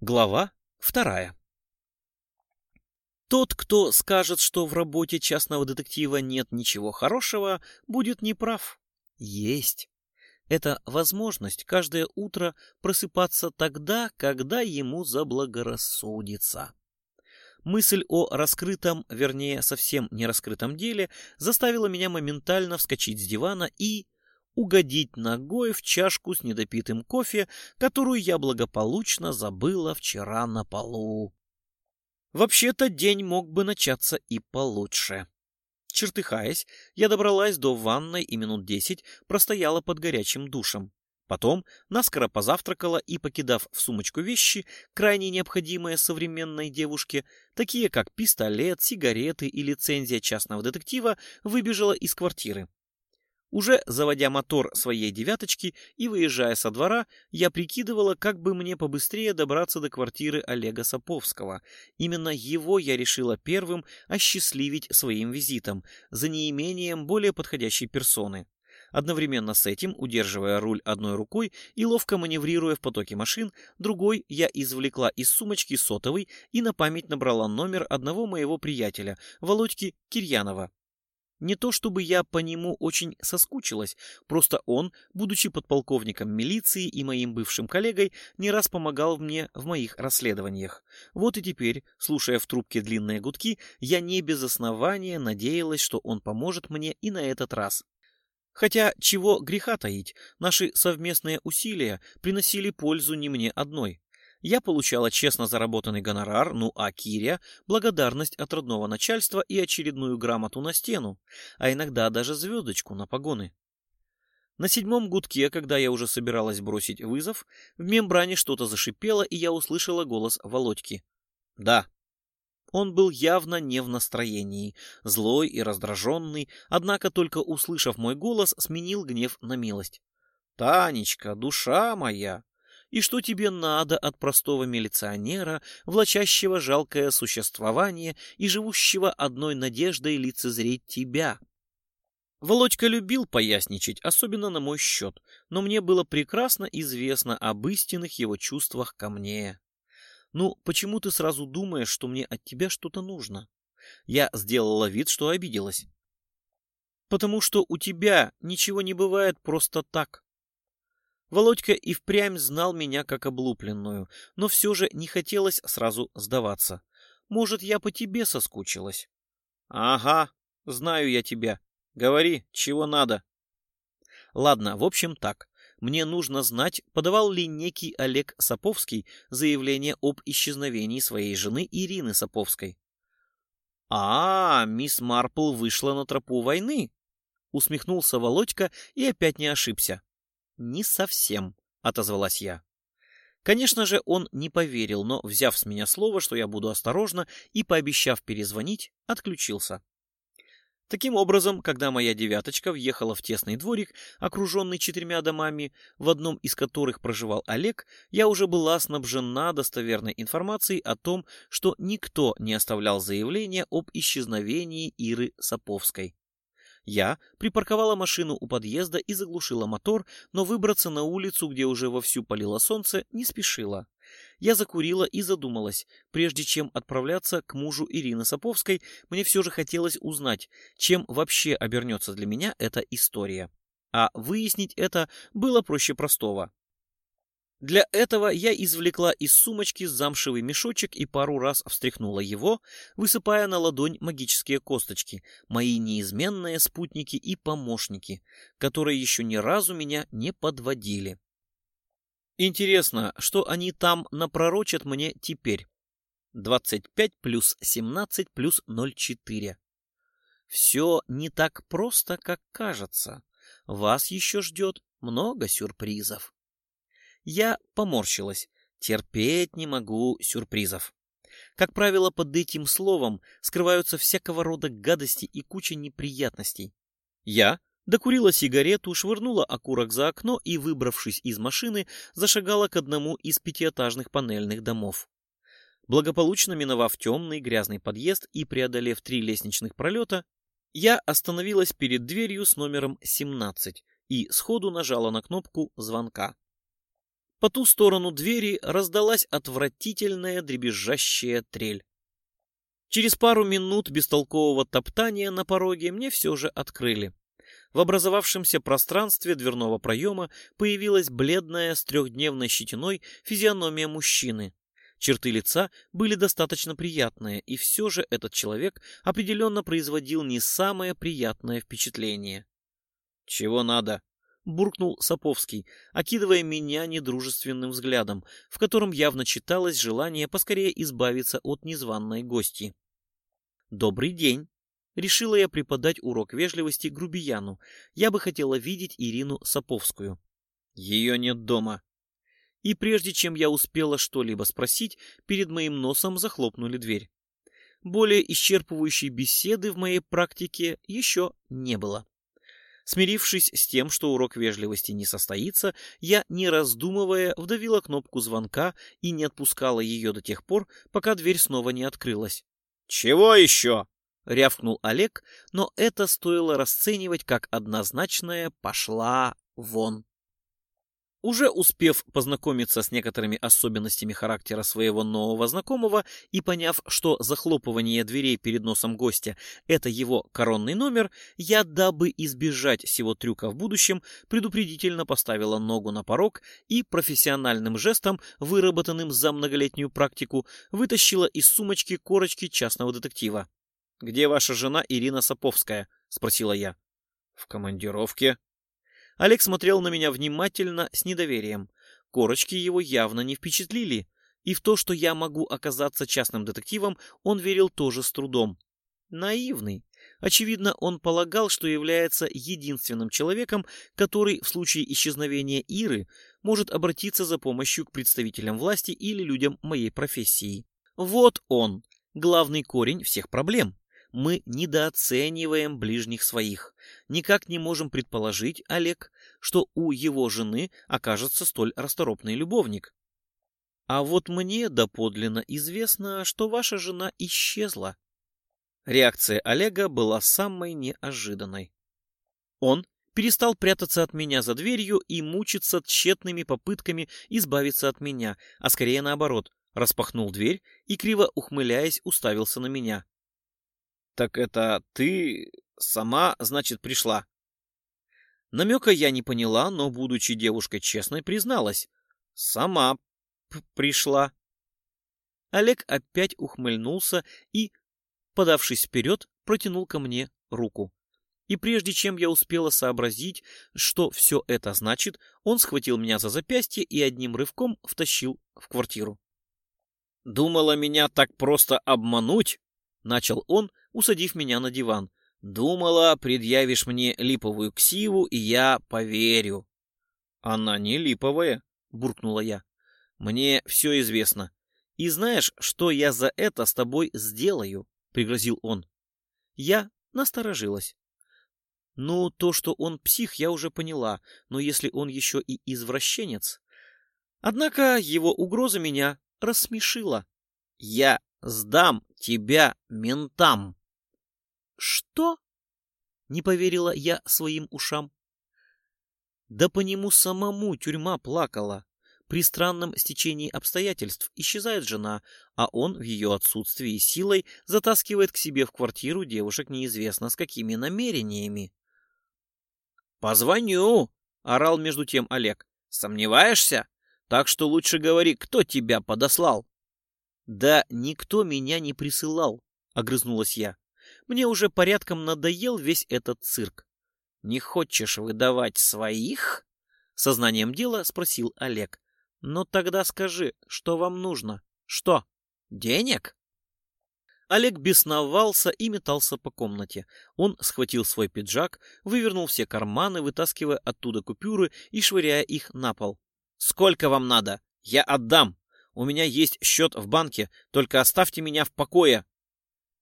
Глава вторая. Тот, кто скажет, что в работе частного детектива нет ничего хорошего, будет неправ. Есть. Это возможность каждое утро просыпаться тогда, когда ему заблагорассудится. Мысль о раскрытом, вернее, совсем не раскрытом деле заставила меня моментально вскочить с дивана и угодить ногой в чашку с недопитым кофе, которую я благополучно забыла вчера на полу. Вообще-то день мог бы начаться и получше. Чертыхаясь, я добралась до ванной и минут десять простояла под горячим душем. Потом наскоро позавтракала и, покидав в сумочку вещи, крайне необходимые современной девушке, такие как пистолет, сигареты и лицензия частного детектива, выбежала из квартиры. Уже заводя мотор своей девяточки и выезжая со двора, я прикидывала, как бы мне побыстрее добраться до квартиры Олега Саповского. Именно его я решила первым осчастливить своим визитом, за неимением более подходящей персоны. Одновременно с этим, удерживая руль одной рукой и ловко маневрируя в потоке машин, другой я извлекла из сумочки сотовый и на память набрала номер одного моего приятеля, Володьки Кирьянова. Не то чтобы я по нему очень соскучилась, просто он, будучи подполковником милиции и моим бывшим коллегой, не раз помогал мне в моих расследованиях. Вот и теперь, слушая в трубке длинные гудки, я не без основания надеялась, что он поможет мне и на этот раз. Хотя, чего греха таить, наши совместные усилия приносили пользу не мне одной. Я получала честно заработанный гонорар, ну а Киря – благодарность от родного начальства и очередную грамоту на стену, а иногда даже звездочку на погоны. На седьмом гудке, когда я уже собиралась бросить вызов, в мембране что-то зашипело, и я услышала голос Володьки. «Да». Он был явно не в настроении, злой и раздраженный, однако только услышав мой голос, сменил гнев на милость. «Танечка, душа моя, и что тебе надо от простого милиционера, влачащего жалкое существование и живущего одной надеждой лицезреть тебя. Володька любил поясничать, особенно на мой счет, но мне было прекрасно известно об истинных его чувствах ко мне. «Ну, почему ты сразу думаешь, что мне от тебя что-то нужно?» Я сделала вид, что обиделась. «Потому что у тебя ничего не бывает просто так. Володька и впрямь знал меня как облупленную, но все же не хотелось сразу сдаваться. Может, я по тебе соскучилась? — Ага, знаю я тебя. Говори, чего надо. Ладно, в общем так. Мне нужно знать, подавал ли некий Олег Саповский заявление об исчезновении своей жены Ирины Саповской. «А, мисс Марпл вышла на тропу войны!» Усмехнулся Володька и опять не ошибся. «Не совсем», — отозвалась я. Конечно же, он не поверил, но, взяв с меня слово, что я буду осторожна, и пообещав перезвонить, отключился. Таким образом, когда моя девяточка въехала в тесный дворик, окруженный четырьмя домами, в одном из которых проживал Олег, я уже была снабжена достоверной информацией о том, что никто не оставлял заявления об исчезновении Иры Саповской. Я припарковала машину у подъезда и заглушила мотор, но выбраться на улицу, где уже вовсю палило солнце, не спешила. Я закурила и задумалась. Прежде чем отправляться к мужу Ирины Саповской, мне все же хотелось узнать, чем вообще обернется для меня эта история. А выяснить это было проще простого. Для этого я извлекла из сумочки замшевый мешочек и пару раз встряхнула его, высыпая на ладонь магические косточки, мои неизменные спутники и помощники, которые еще ни разу меня не подводили. Интересно, что они там напророчат мне теперь? 25 плюс 17 плюс 0,4. Все не так просто, как кажется. Вас еще ждет много сюрпризов. Я поморщилась. Терпеть не могу сюрпризов. Как правило, под этим словом скрываются всякого рода гадости и куча неприятностей. Я докурила сигарету, швырнула окурок за окно и, выбравшись из машины, зашагала к одному из пятиэтажных панельных домов. Благополучно миновав темный грязный подъезд и преодолев три лестничных пролета, я остановилась перед дверью с номером 17 и сходу нажала на кнопку звонка. По ту сторону двери раздалась отвратительная дребезжащая трель. Через пару минут бестолкового топтания на пороге мне все же открыли. В образовавшемся пространстве дверного проема появилась бледная с трехдневной щетиной физиономия мужчины. Черты лица были достаточно приятные, и все же этот человек определенно производил не самое приятное впечатление. «Чего надо?» — буркнул Саповский, окидывая меня недружественным взглядом, в котором явно читалось желание поскорее избавиться от незваной гости. «Добрый день!» Решила я преподать урок вежливости грубияну. Я бы хотела видеть Ирину Саповскую. Ее нет дома. И прежде чем я успела что-либо спросить, перед моим носом захлопнули дверь. Более исчерпывающей беседы в моей практике еще не было. Смирившись с тем, что урок вежливости не состоится, я, не раздумывая, вдавила кнопку звонка и не отпускала ее до тех пор, пока дверь снова не открылась. «Чего еще?» — рявкнул Олег, но это стоило расценивать как однозначное «пошла вон». Уже успев познакомиться с некоторыми особенностями характера своего нового знакомого и поняв, что захлопывание дверей перед носом гостя – это его коронный номер, я, дабы избежать всего трюка в будущем, предупредительно поставила ногу на порог и профессиональным жестом, выработанным за многолетнюю практику, вытащила из сумочки корочки частного детектива. «Где ваша жена Ирина Саповская?» – спросила я. «В командировке», Олег смотрел на меня внимательно, с недоверием. Корочки его явно не впечатлили, и в то, что я могу оказаться частным детективом, он верил тоже с трудом. Наивный. Очевидно, он полагал, что является единственным человеком, который в случае исчезновения Иры может обратиться за помощью к представителям власти или людям моей профессии. Вот он, главный корень всех проблем мы недооцениваем ближних своих. Никак не можем предположить, Олег, что у его жены окажется столь расторопный любовник. А вот мне доподлинно известно, что ваша жена исчезла. Реакция Олега была самой неожиданной. Он перестал прятаться от меня за дверью и мучиться тщетными попытками избавиться от меня, а скорее наоборот, распахнул дверь и, криво ухмыляясь, уставился на меня. «Так это ты сама, значит, пришла?» Намека я не поняла, но, будучи девушкой честной, призналась. «Сама пришла». Олег опять ухмыльнулся и, подавшись вперед, протянул ко мне руку. И прежде чем я успела сообразить, что все это значит, он схватил меня за запястье и одним рывком втащил в квартиру. «Думала меня так просто обмануть?» — начал он, усадив меня на диван. «Думала, предъявишь мне липовую ксиву, и я поверю». «Она не липовая», — буркнула я. «Мне все известно. И знаешь, что я за это с тобой сделаю?» — пригрозил он. Я насторожилась. Ну, то, что он псих, я уже поняла, но если он еще и извращенец... Однако его угроза меня рассмешила. Я сдам тебя ментам. Что? Не поверила я своим ушам. Да по нему самому тюрьма плакала. При странном стечении обстоятельств исчезает жена, а он в ее отсутствии силой затаскивает к себе в квартиру девушек неизвестно с какими намерениями. «Позвоню!» — орал между тем Олег. «Сомневаешься? Так что лучше говори, кто тебя подослал?» «Да никто меня не присылал», — огрызнулась я. «Мне уже порядком надоел весь этот цирк». «Не хочешь выдавать своих?» — сознанием дела спросил Олег. «Но тогда скажи, что вам нужно? Что, денег?» Олег бесновался и метался по комнате. Он схватил свой пиджак, вывернул все карманы, вытаскивая оттуда купюры и швыряя их на пол. «Сколько вам надо? Я отдам!» У меня есть счет в банке, только оставьте меня в покое.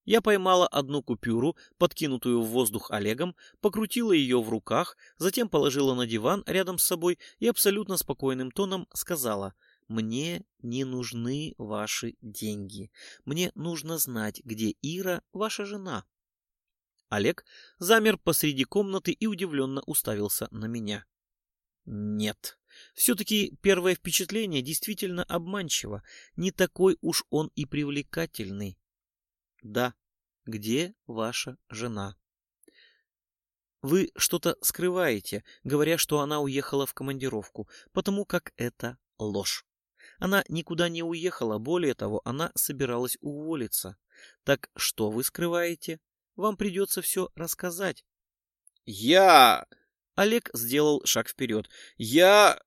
Я поймала одну купюру, подкинутую в воздух Олегом, покрутила ее в руках, затем положила на диван рядом с собой и абсолютно спокойным тоном сказала «Мне не нужны ваши деньги. Мне нужно знать, где Ира, ваша жена». Олег замер посреди комнаты и удивленно уставился на меня. «Нет, Все-таки первое впечатление действительно обманчиво. Не такой уж он и привлекательный. Да, где ваша жена? Вы что-то скрываете, говоря, что она уехала в командировку, потому как это ложь. Она никуда не уехала, более того, она собиралась уволиться. Так что вы скрываете? Вам придется все рассказать. Я... Олег сделал шаг вперед. Я...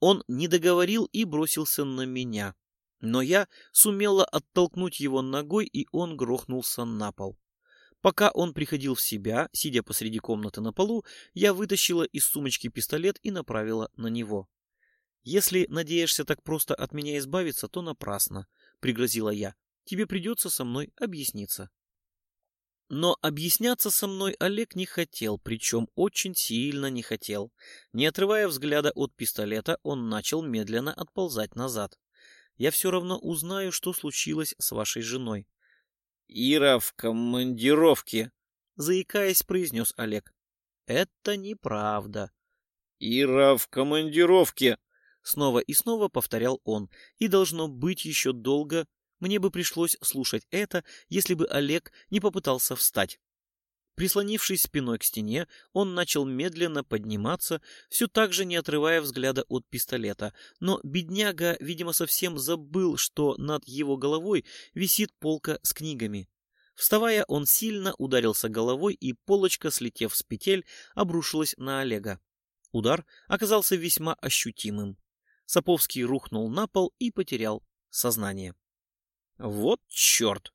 Он не договорил и бросился на меня. Но я сумела оттолкнуть его ногой, и он грохнулся на пол. Пока он приходил в себя, сидя посреди комнаты на полу, я вытащила из сумочки пистолет и направила на него. «Если надеешься так просто от меня избавиться, то напрасно», — пригрозила я. «Тебе придется со мной объясниться». Но объясняться со мной Олег не хотел, причем очень сильно не хотел. Не отрывая взгляда от пистолета, он начал медленно отползать назад. «Я все равно узнаю, что случилось с вашей женой. Ира в командировке, заикаясь, произнес Олег. Это неправда. Ира в командировке, снова и снова повторял он. И должно быть еще долго. Мне бы пришлось слушать это, если бы Олег не попытался встать. Прислонившись спиной к стене, он начал медленно подниматься, все так же не отрывая взгляда от пистолета. Но бедняга, видимо, совсем забыл, что над его головой висит полка с книгами. Вставая, он сильно ударился головой, и полочка, слетев с петель, обрушилась на Олега. Удар оказался весьма ощутимым. Саповский рухнул на пол и потерял сознание. «Вот черт!»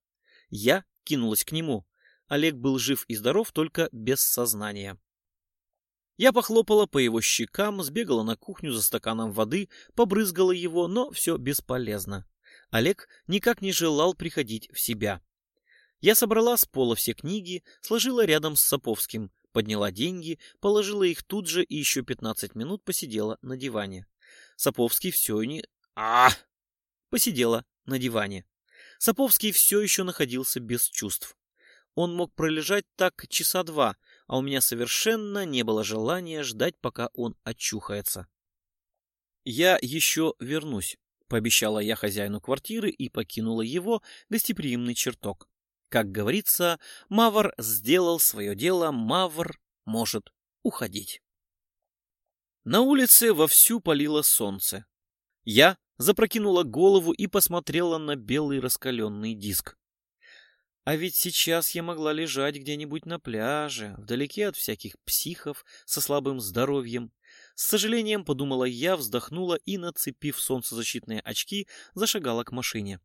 Я кинулась к нему. Олег был жив и здоров, только без сознания. Я похлопала по его щекам, сбегала на кухню за стаканом воды, побрызгала его, но все бесполезно. Олег никак не желал приходить в себя. Я собрала с пола все книги, сложила рядом с Саповским, подняла деньги, положила их тут же и еще 15 минут посидела на диване. Саповский все не... а Посидела на диване. Саповский все еще находился без чувств. Он мог пролежать так часа два, а у меня совершенно не было желания ждать, пока он очухается. «Я еще вернусь», — пообещала я хозяину квартиры и покинула его гостеприимный чертог. Как говорится, Мавр сделал свое дело, Мавр может уходить. На улице вовсю палило солнце. Я запрокинула голову и посмотрела на белый раскаленный диск. А ведь сейчас я могла лежать где-нибудь на пляже, вдалеке от всяких психов со слабым здоровьем. С сожалением подумала я, вздохнула и, нацепив солнцезащитные очки, зашагала к машине.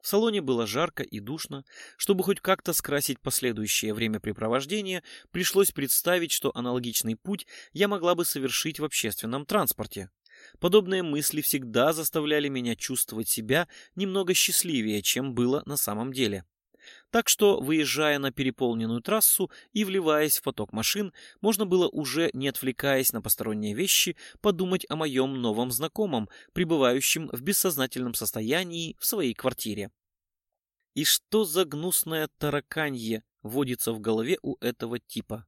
В салоне было жарко и душно. Чтобы хоть как-то скрасить последующее времяпрепровождение, пришлось представить, что аналогичный путь я могла бы совершить в общественном транспорте. Подобные мысли всегда заставляли меня чувствовать себя немного счастливее, чем было на самом деле. Так что, выезжая на переполненную трассу и вливаясь в поток машин, можно было уже, не отвлекаясь на посторонние вещи, подумать о моем новом знакомом, пребывающем в бессознательном состоянии в своей квартире. И что за гнусное тараканье водится в голове у этого типа?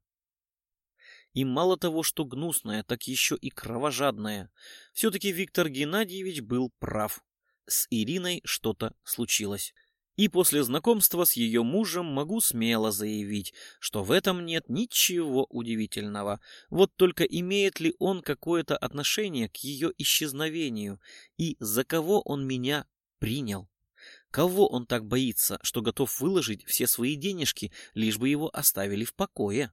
И мало того, что гнусное, так еще и кровожадное. Все-таки Виктор Геннадьевич был прав. С Ириной что-то случилось. И после знакомства с ее мужем могу смело заявить, что в этом нет ничего удивительного. Вот только имеет ли он какое-то отношение к ее исчезновению и за кого он меня принял? Кого он так боится, что готов выложить все свои денежки, лишь бы его оставили в покое?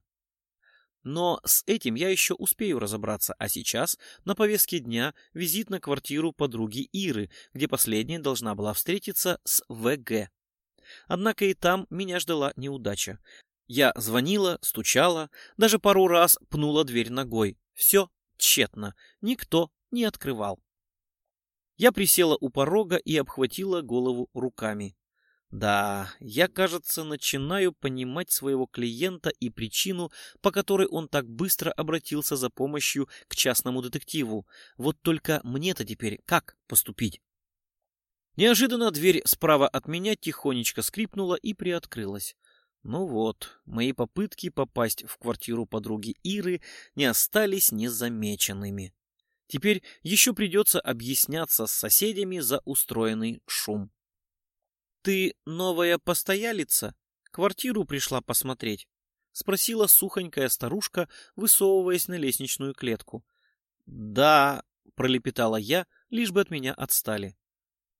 Но с этим я еще успею разобраться, а сейчас на повестке дня визит на квартиру подруги Иры, где последняя должна была встретиться с ВГ. Однако и там меня ждала неудача. Я звонила, стучала, даже пару раз пнула дверь ногой. Все тщетно, никто не открывал. Я присела у порога и обхватила голову руками. Да, я, кажется, начинаю понимать своего клиента и причину, по которой он так быстро обратился за помощью к частному детективу. Вот только мне-то теперь как поступить? Неожиданно дверь справа от меня тихонечко скрипнула и приоткрылась. Ну вот, мои попытки попасть в квартиру подруги Иры не остались незамеченными. Теперь еще придется объясняться с соседями за устроенный шум. «Ты новая постоялица? Квартиру пришла посмотреть?» — спросила сухонькая старушка, высовываясь на лестничную клетку. «Да», — пролепетала я, лишь бы от меня отстали.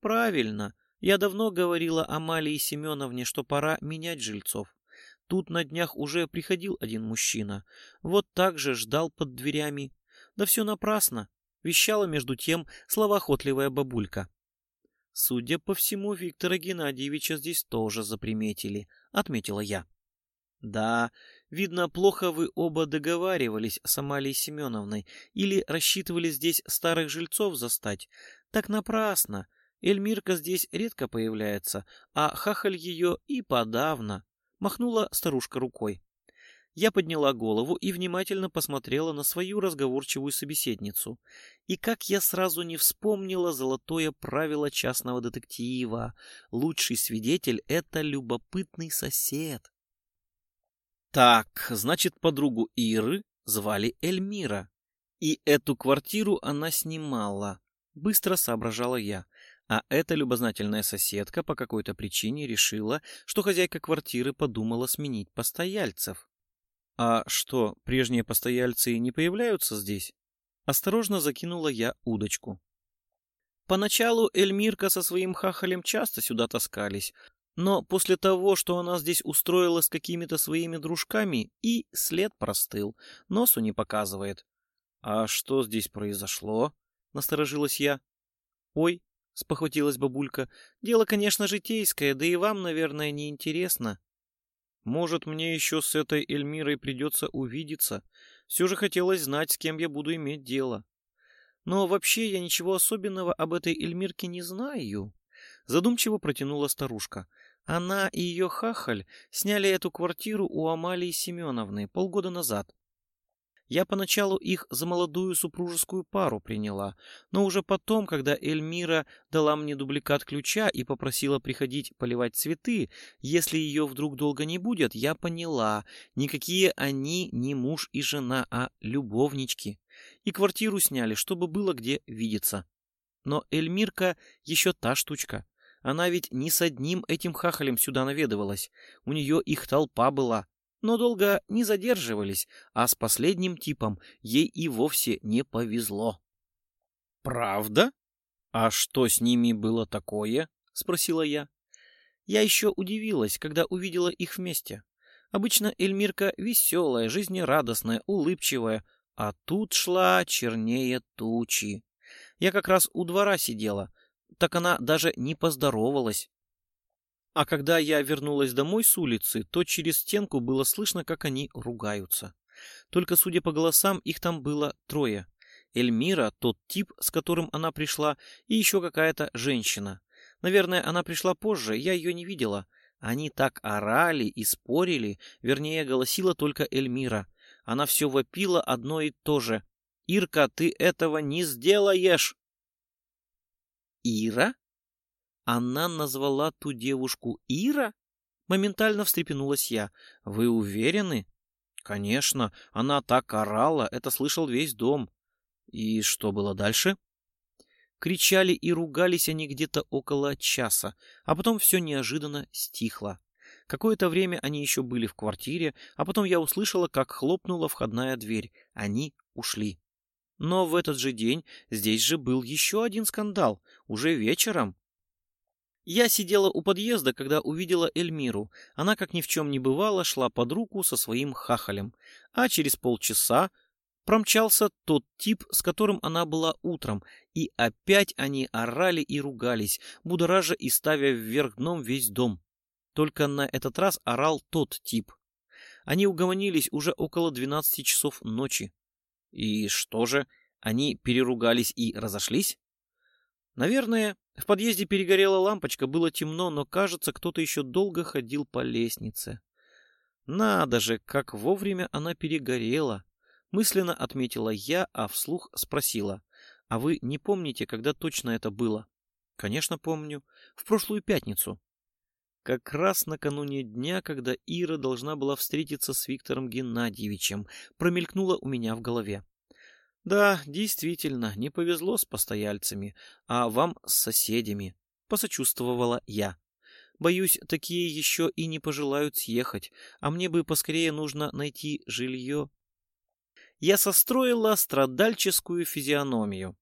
«Правильно. Я давно говорила Амалии Семеновне, что пора менять жильцов. Тут на днях уже приходил один мужчина. Вот так же ждал под дверями. Да все напрасно. Вещала между тем словоохотливая бабулька. Судя по всему, Виктора Геннадьевича здесь тоже заприметили, отметила я. Да, видно, плохо вы оба договаривались с Амалией Семеновной или рассчитывали здесь старых жильцов застать. Так напрасно. Эльмирка здесь редко появляется, а хахаль ее и подавно. Махнула старушка рукой. Я подняла голову и внимательно посмотрела на свою разговорчивую собеседницу. И как я сразу не вспомнила золотое правило частного детектива. Лучший свидетель — это любопытный сосед. Так, значит, подругу Иры звали Эльмира. И эту квартиру она снимала. Быстро соображала я. А эта любознательная соседка по какой-то причине решила, что хозяйка квартиры подумала сменить постояльцев. А что, прежние постояльцы не появляются здесь? Осторожно закинула я удочку. Поначалу Эльмирка со своим хахалем часто сюда таскались, но после того, что она здесь устроила с какими-то своими дружками, и след простыл, носу не показывает. А что здесь произошло? Насторожилась я. Ой, — спохватилась бабулька. «Дело, конечно, житейское, да и вам, наверное, не интересно. Может, мне еще с этой Эльмирой придется увидеться. Все же хотелось знать, с кем я буду иметь дело. Но вообще я ничего особенного об этой Эльмирке не знаю». Задумчиво протянула старушка. Она и ее хахаль сняли эту квартиру у Амалии Семеновны полгода назад. Я поначалу их за молодую супружескую пару приняла, но уже потом, когда Эльмира дала мне дубликат ключа и попросила приходить поливать цветы, если ее вдруг долго не будет, я поняла, никакие они не муж и жена, а любовнички. И квартиру сняли, чтобы было где видеться. Но Эльмирка еще та штучка. Она ведь не с одним этим хахалем сюда наведывалась. У нее их толпа была но долго не задерживались, а с последним типом ей и вовсе не повезло. «Правда? А что с ними было такое?» — спросила я. Я еще удивилась, когда увидела их вместе. Обычно Эльмирка веселая, жизнерадостная, улыбчивая, а тут шла чернее тучи. Я как раз у двора сидела, так она даже не поздоровалась. А когда я вернулась домой с улицы, то через стенку было слышно, как они ругаются. Только, судя по голосам, их там было трое. Эльмира, тот тип, с которым она пришла, и еще какая-то женщина. Наверное, она пришла позже, я ее не видела. Они так орали и спорили, вернее, голосила только Эльмира. Она все вопила одно и то же. «Ирка, ты этого не сделаешь!» «Ира?» Она назвала ту девушку Ира? Моментально встрепенулась я. Вы уверены? Конечно, она так орала, это слышал весь дом. И что было дальше? Кричали и ругались они где-то около часа, а потом все неожиданно стихло. Какое-то время они еще были в квартире, а потом я услышала, как хлопнула входная дверь. Они ушли. Но в этот же день здесь же был еще один скандал, уже вечером. Я сидела у подъезда, когда увидела Эльмиру. Она, как ни в чем не бывало, шла под руку со своим хахалем. А через полчаса промчался тот тип, с которым она была утром, и опять они орали и ругались, будоража и ставя вверх дном весь дом. Только на этот раз орал тот тип. Они угомонились уже около двенадцати часов ночи. И что же, они переругались и разошлись? Наверное, в подъезде перегорела лампочка, было темно, но, кажется, кто-то еще долго ходил по лестнице. Надо же, как вовремя она перегорела. Мысленно отметила я, а вслух спросила. А вы не помните, когда точно это было? Конечно, помню. В прошлую пятницу. Как раз накануне дня, когда Ира должна была встретиться с Виктором Геннадьевичем, промелькнула у меня в голове. Да, действительно, не повезло с постояльцами, а вам с соседями, посочувствовала я. Боюсь, такие еще и не пожелают съехать, а мне бы поскорее нужно найти жилье. Я состроила страдальческую физиономию.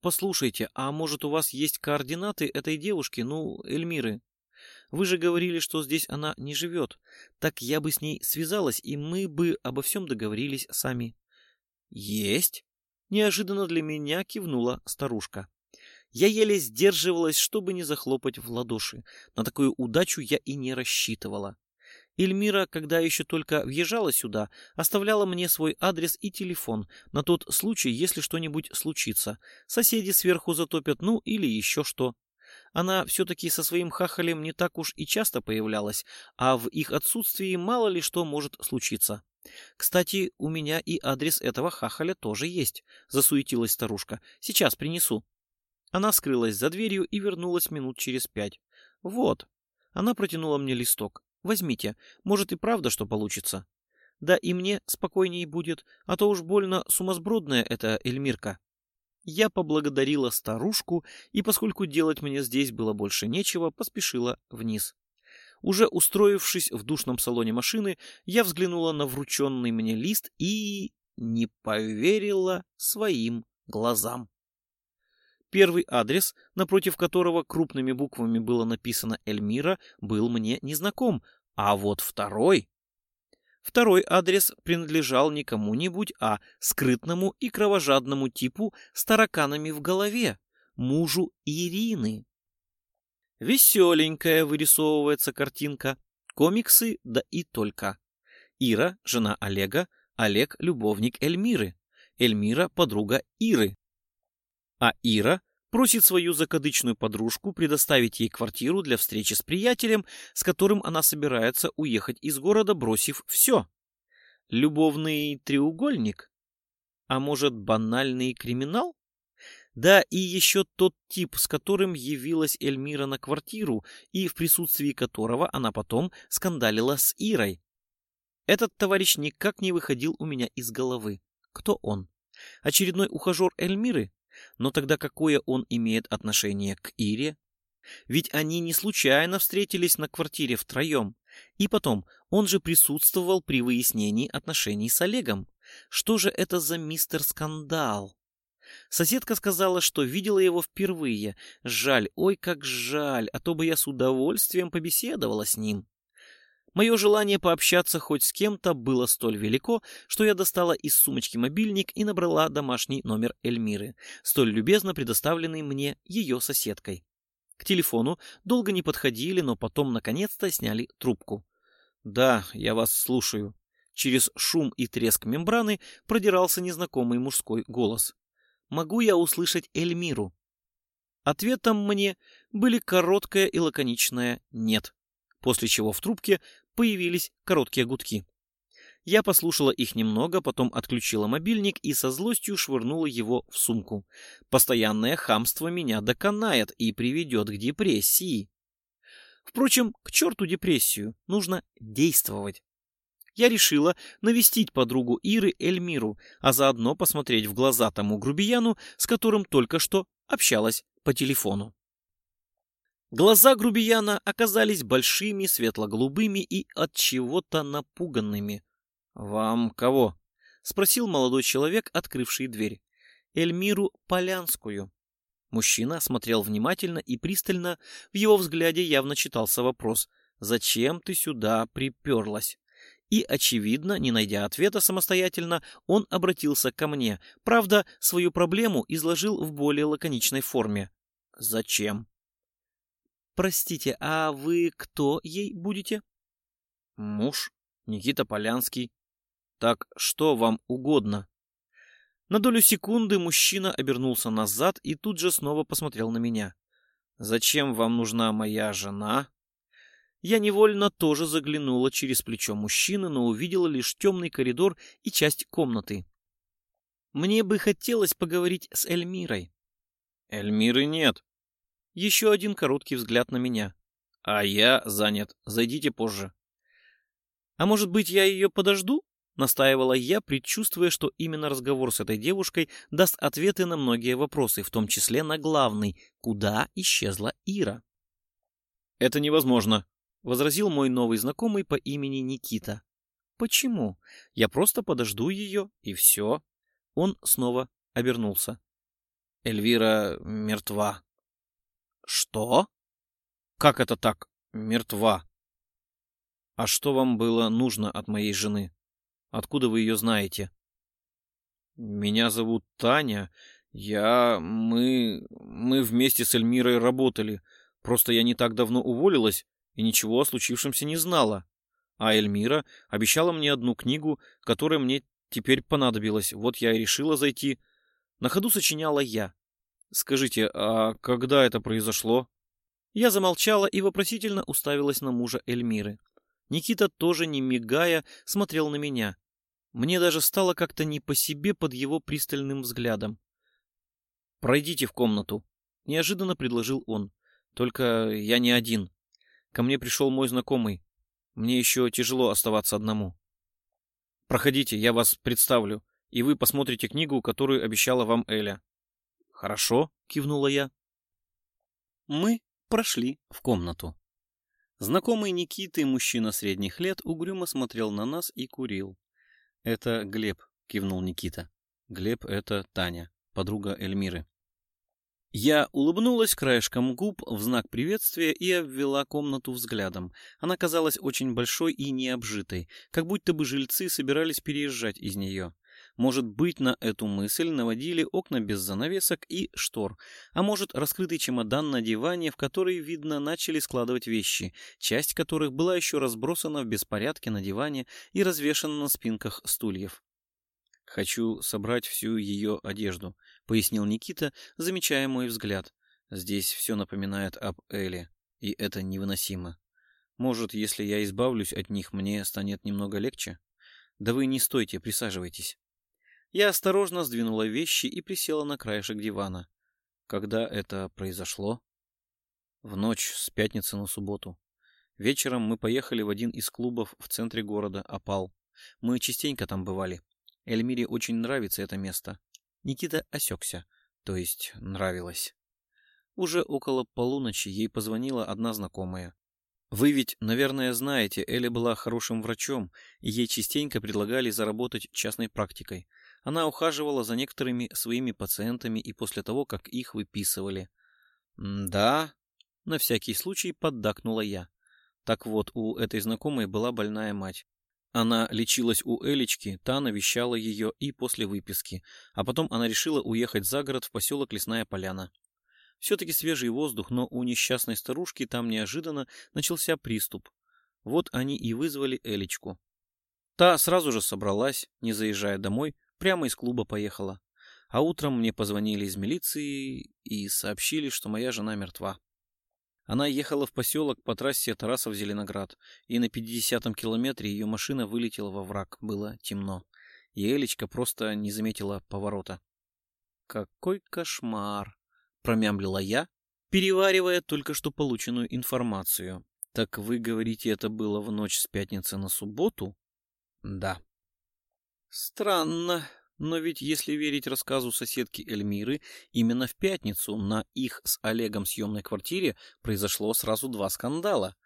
Послушайте, а может у вас есть координаты этой девушки, ну, Эльмиры? Вы же говорили, что здесь она не живет. Так я бы с ней связалась, и мы бы обо всем договорились сами. Есть. Неожиданно для меня кивнула старушка. Я еле сдерживалась, чтобы не захлопать в ладоши. На такую удачу я и не рассчитывала. Эльмира, когда еще только въезжала сюда, оставляла мне свой адрес и телефон на тот случай, если что-нибудь случится. Соседи сверху затопят, ну или еще что. Она все-таки со своим хахалем не так уж и часто появлялась, а в их отсутствии мало ли что может случиться. Кстати, у меня и адрес этого хахаля тоже есть, засуетилась старушка. Сейчас принесу. Она скрылась за дверью и вернулась минут через пять. Вот. Она протянула мне листок. Возьмите. Может и правда, что получится. Да и мне спокойнее будет, а то уж больно сумасбродная эта Эльмирка. Я поблагодарила старушку, и поскольку делать мне здесь было больше нечего, поспешила вниз. Уже устроившись в душном салоне машины, я взглянула на врученный мне лист и не поверила своим глазам. Первый адрес, напротив которого крупными буквами было написано «Эльмира», был мне незнаком, а вот второй... Второй адрес принадлежал не кому-нибудь, а скрытному и кровожадному типу с тараканами в голове, мужу Ирины. Веселенькая вырисовывается картинка. Комиксы, да и только. Ира — жена Олега, Олег — любовник Эльмиры, Эльмира — подруга Иры. А Ира просит свою закадычную подружку предоставить ей квартиру для встречи с приятелем, с которым она собирается уехать из города, бросив все. Любовный треугольник? А может, банальный криминал? Да, и еще тот тип, с которым явилась Эльмира на квартиру и в присутствии которого она потом скандалила с Ирой. Этот товарищ никак не выходил у меня из головы. Кто он? Очередной ухажер Эльмиры? Но тогда какое он имеет отношение к Ире? Ведь они не случайно встретились на квартире втроем. И потом, он же присутствовал при выяснении отношений с Олегом. Что же это за мистер Скандал? Соседка сказала, что видела его впервые. Жаль, ой, как жаль, а то бы я с удовольствием побеседовала с ним. Мое желание пообщаться хоть с кем-то было столь велико, что я достала из сумочки мобильник и набрала домашний номер Эльмиры, столь любезно предоставленный мне ее соседкой. К телефону долго не подходили, но потом наконец-то сняли трубку. «Да, я вас слушаю». Через шум и треск мембраны продирался незнакомый мужской голос. «Могу я услышать Эльмиру?» Ответом мне были короткое и лаконичное «нет», после чего в трубке появились короткие гудки. Я послушала их немного, потом отключила мобильник и со злостью швырнула его в сумку. Постоянное хамство меня доконает и приведет к депрессии. Впрочем, к черту депрессию, нужно действовать. Я решила навестить подругу Иры Эльмиру, а заодно посмотреть в глаза тому грубияну, с которым только что общалась по телефону. Глаза грубияна оказались большими, светло-голубыми и от чего-то напуганными. «Вам кого?» — спросил молодой человек, открывший дверь. «Эльмиру Полянскую». Мужчина смотрел внимательно и пристально, в его взгляде явно читался вопрос «Зачем ты сюда приперлась?» И, очевидно, не найдя ответа самостоятельно, он обратился ко мне. Правда, свою проблему изложил в более лаконичной форме. «Зачем?» Простите, а вы кто ей будете? Муж, Никита Полянский. Так что вам угодно? На долю секунды мужчина обернулся назад и тут же снова посмотрел на меня. Зачем вам нужна моя жена? Я невольно тоже заглянула через плечо мужчины, но увидела лишь темный коридор и часть комнаты. Мне бы хотелось поговорить с Эльмирой. Эльмиры нет, еще один короткий взгляд на меня. А я занят. Зайдите позже. А может быть, я ее подожду? Настаивала я, предчувствуя, что именно разговор с этой девушкой даст ответы на многие вопросы, в том числе на главный – куда исчезла Ира? «Это невозможно», — возразил мой новый знакомый по имени Никита. «Почему? Я просто подожду ее, и все». Он снова обернулся. «Эльвира мертва». «Что? Как это так, мертва?» «А что вам было нужно от моей жены? Откуда вы ее знаете?» «Меня зовут Таня. Я... Мы... Мы вместе с Эльмирой работали. Просто я не так давно уволилась и ничего о случившемся не знала. А Эльмира обещала мне одну книгу, которая мне теперь понадобилась. Вот я и решила зайти. На ходу сочиняла я. Скажите, а когда это произошло? Я замолчала и вопросительно уставилась на мужа Эльмиры. Никита тоже, не мигая, смотрел на меня. Мне даже стало как-то не по себе под его пристальным взглядом. «Пройдите в комнату», — неожиданно предложил он. Только я не один. Ко мне пришел мой знакомый. Мне еще тяжело оставаться одному. Проходите, я вас представлю, и вы посмотрите книгу, которую обещала вам Эля. Хорошо, кивнула я. Мы прошли в комнату. Знакомый Никиты, мужчина средних лет, угрюмо смотрел на нас и курил. «Это Глеб», — кивнул Никита. «Глеб — это Таня, подруга Эльмиры». Я улыбнулась краешком губ в знак приветствия и обвела комнату взглядом. Она казалась очень большой и необжитой, как будто бы жильцы собирались переезжать из нее. Может быть, на эту мысль наводили окна без занавесок и штор, а может, раскрытый чемодан на диване, в который, видно, начали складывать вещи, часть которых была еще разбросана в беспорядке на диване и развешана на спинках стульев. Хочу собрать всю ее одежду, пояснил Никита, замечая мой взгляд. Здесь все напоминает об Эле, и это невыносимо. Может, если я избавлюсь от них, мне станет немного легче? Да вы не стойте, присаживайтесь. Я осторожно сдвинула вещи и присела на краешек дивана. Когда это произошло? В ночь с пятницы на субботу. Вечером мы поехали в один из клубов в центре города, Опал. Мы частенько там бывали. Эльмире очень нравится это место. Никита осекся, то есть нравилось. Уже около полуночи ей позвонила одна знакомая. Вы ведь, наверное, знаете, Эля была хорошим врачом, и ей частенько предлагали заработать частной практикой. Она ухаживала за некоторыми своими пациентами и после того, как их выписывали. «Да», — на всякий случай поддакнула я. Так вот, у этой знакомой была больная мать. Она лечилась у Элечки, та навещала ее и после выписки, а потом она решила уехать за город в поселок Лесная Поляна. Все-таки свежий воздух, но у несчастной старушки там неожиданно начался приступ. Вот они и вызвали Элечку. Та сразу же собралась, не заезжая домой, прямо из клуба поехала. А утром мне позвонили из милиции и сообщили, что моя жена мертва. Она ехала в поселок по трассе Тарасов-Зеленоград, и на 50-м километре ее машина вылетела во враг. Было темно. И Элечка просто не заметила поворота. «Какой кошмар!» — промямлила я, переваривая только что полученную информацию. «Так вы говорите, это было в ночь с пятницы на субботу?» «Да». «Странно», но ведь, если верить рассказу соседки Эльмиры, именно в пятницу на их с Олегом съемной квартире произошло сразу два скандала.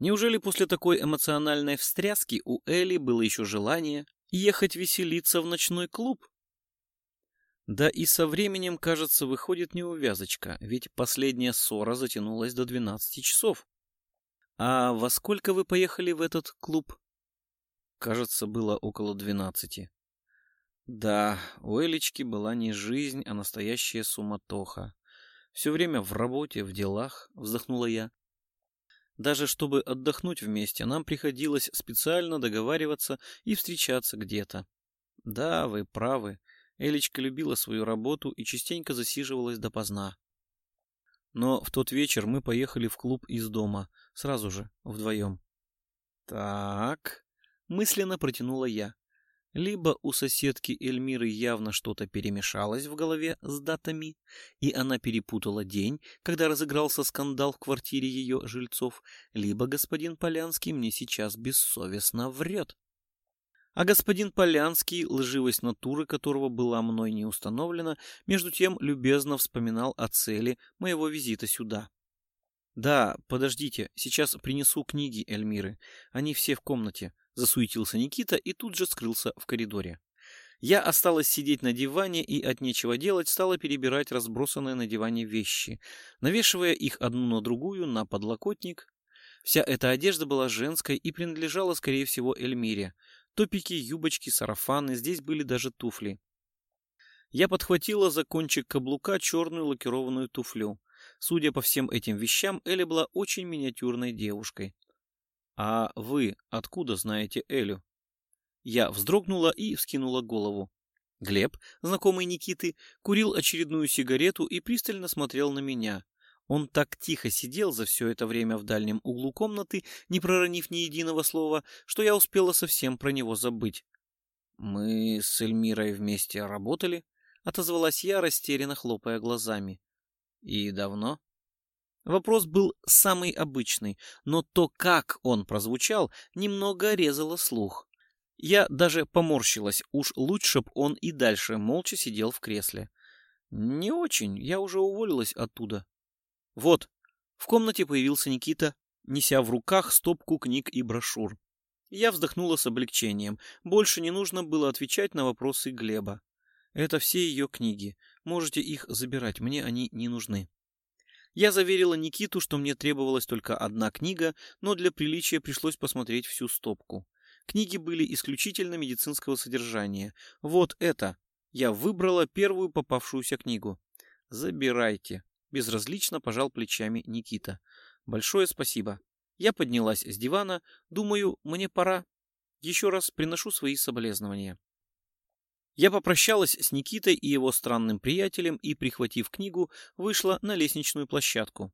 Неужели после такой эмоциональной встряски у Эли было еще желание ехать веселиться в ночной клуб? Да и со временем, кажется, выходит неувязочка, ведь последняя ссора затянулась до 12 часов. А во сколько вы поехали в этот клуб? Кажется, было около 12. Да, у Элечки была не жизнь, а настоящая суматоха. Все время в работе, в делах, вздохнула я. Даже чтобы отдохнуть вместе, нам приходилось специально договариваться и встречаться где-то. Да, вы правы. Элечка любила свою работу и частенько засиживалась допоздна. Но в тот вечер мы поехали в клуб из дома, сразу же, вдвоем. Так, мысленно протянула я. Либо у соседки Эльмиры явно что-то перемешалось в голове с датами, и она перепутала день, когда разыгрался скандал в квартире ее жильцов, либо господин Полянский мне сейчас бессовестно врет. А господин Полянский, лживость натуры которого была мной не установлена, между тем любезно вспоминал о цели моего визита сюда. «Да, подождите, сейчас принесу книги Эльмиры. Они все в комнате», — засуетился Никита и тут же скрылся в коридоре. Я осталась сидеть на диване и от нечего делать стала перебирать разбросанные на диване вещи, навешивая их одну на другую на подлокотник. Вся эта одежда была женской и принадлежала, скорее всего, Эльмире. Топики, юбочки, сарафаны, здесь были даже туфли. Я подхватила за кончик каблука черную лакированную туфлю. Судя по всем этим вещам, Эля была очень миниатюрной девушкой. «А вы откуда знаете Элю?» Я вздрогнула и вскинула голову. Глеб, знакомый Никиты, курил очередную сигарету и пристально смотрел на меня. Он так тихо сидел за все это время в дальнем углу комнаты, не проронив ни единого слова, что я успела совсем про него забыть. «Мы с Эльмирой вместе работали?» — отозвалась я, растерянно хлопая глазами. «И давно?» Вопрос был самый обычный, но то, как он прозвучал, немного резало слух. Я даже поморщилась, уж лучше б он и дальше молча сидел в кресле. Не очень, я уже уволилась оттуда. Вот, в комнате появился Никита, неся в руках стопку книг и брошюр. Я вздохнула с облегчением. Больше не нужно было отвечать на вопросы Глеба. Это все ее книги. Можете их забирать, мне они не нужны. Я заверила Никиту, что мне требовалась только одна книга, но для приличия пришлось посмотреть всю стопку. Книги были исключительно медицинского содержания. Вот это. Я выбрала первую попавшуюся книгу. Забирайте. Безразлично пожал плечами Никита. Большое спасибо. Я поднялась с дивана. Думаю, мне пора. Еще раз приношу свои соболезнования. Я попрощалась с Никитой и его странным приятелем и, прихватив книгу, вышла на лестничную площадку.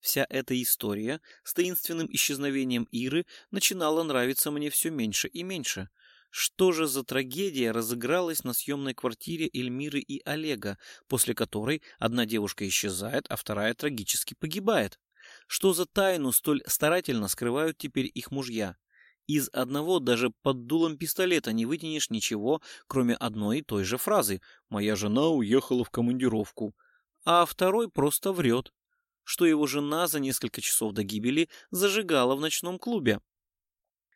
Вся эта история с таинственным исчезновением Иры начинала нравиться мне все меньше и меньше. Что же за трагедия разыгралась на съемной квартире Эльмиры и Олега, после которой одна девушка исчезает, а вторая трагически погибает? Что за тайну столь старательно скрывают теперь их мужья? Из одного даже под дулом пистолета не вытянешь ничего, кроме одной и той же фразы «Моя жена уехала в командировку», а второй просто врет что его жена за несколько часов до гибели зажигала в ночном клубе.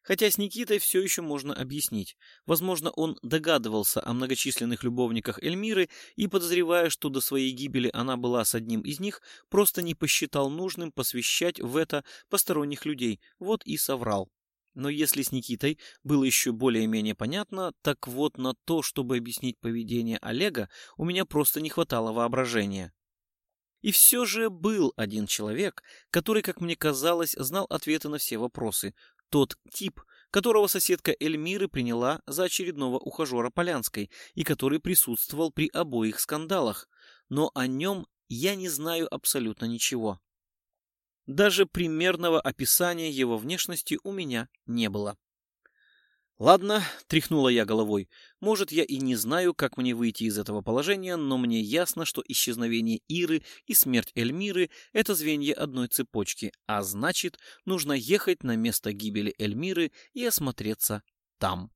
Хотя с Никитой все еще можно объяснить. Возможно, он догадывался о многочисленных любовниках Эльмиры и, подозревая, что до своей гибели она была с одним из них, просто не посчитал нужным посвящать в это посторонних людей, вот и соврал. Но если с Никитой было еще более-менее понятно, так вот на то, чтобы объяснить поведение Олега, у меня просто не хватало воображения. И все же был один человек, который, как мне казалось, знал ответы на все вопросы. Тот тип, которого соседка Эльмиры приняла за очередного ухажера Полянской и который присутствовал при обоих скандалах. Но о нем я не знаю абсолютно ничего. Даже примерного описания его внешности у меня не было. Ладно, тряхнула я головой. Может, я и не знаю, как мне выйти из этого положения, но мне ясно, что исчезновение Иры и смерть Эльмиры — это звенья одной цепочки, а значит, нужно ехать на место гибели Эльмиры и осмотреться там.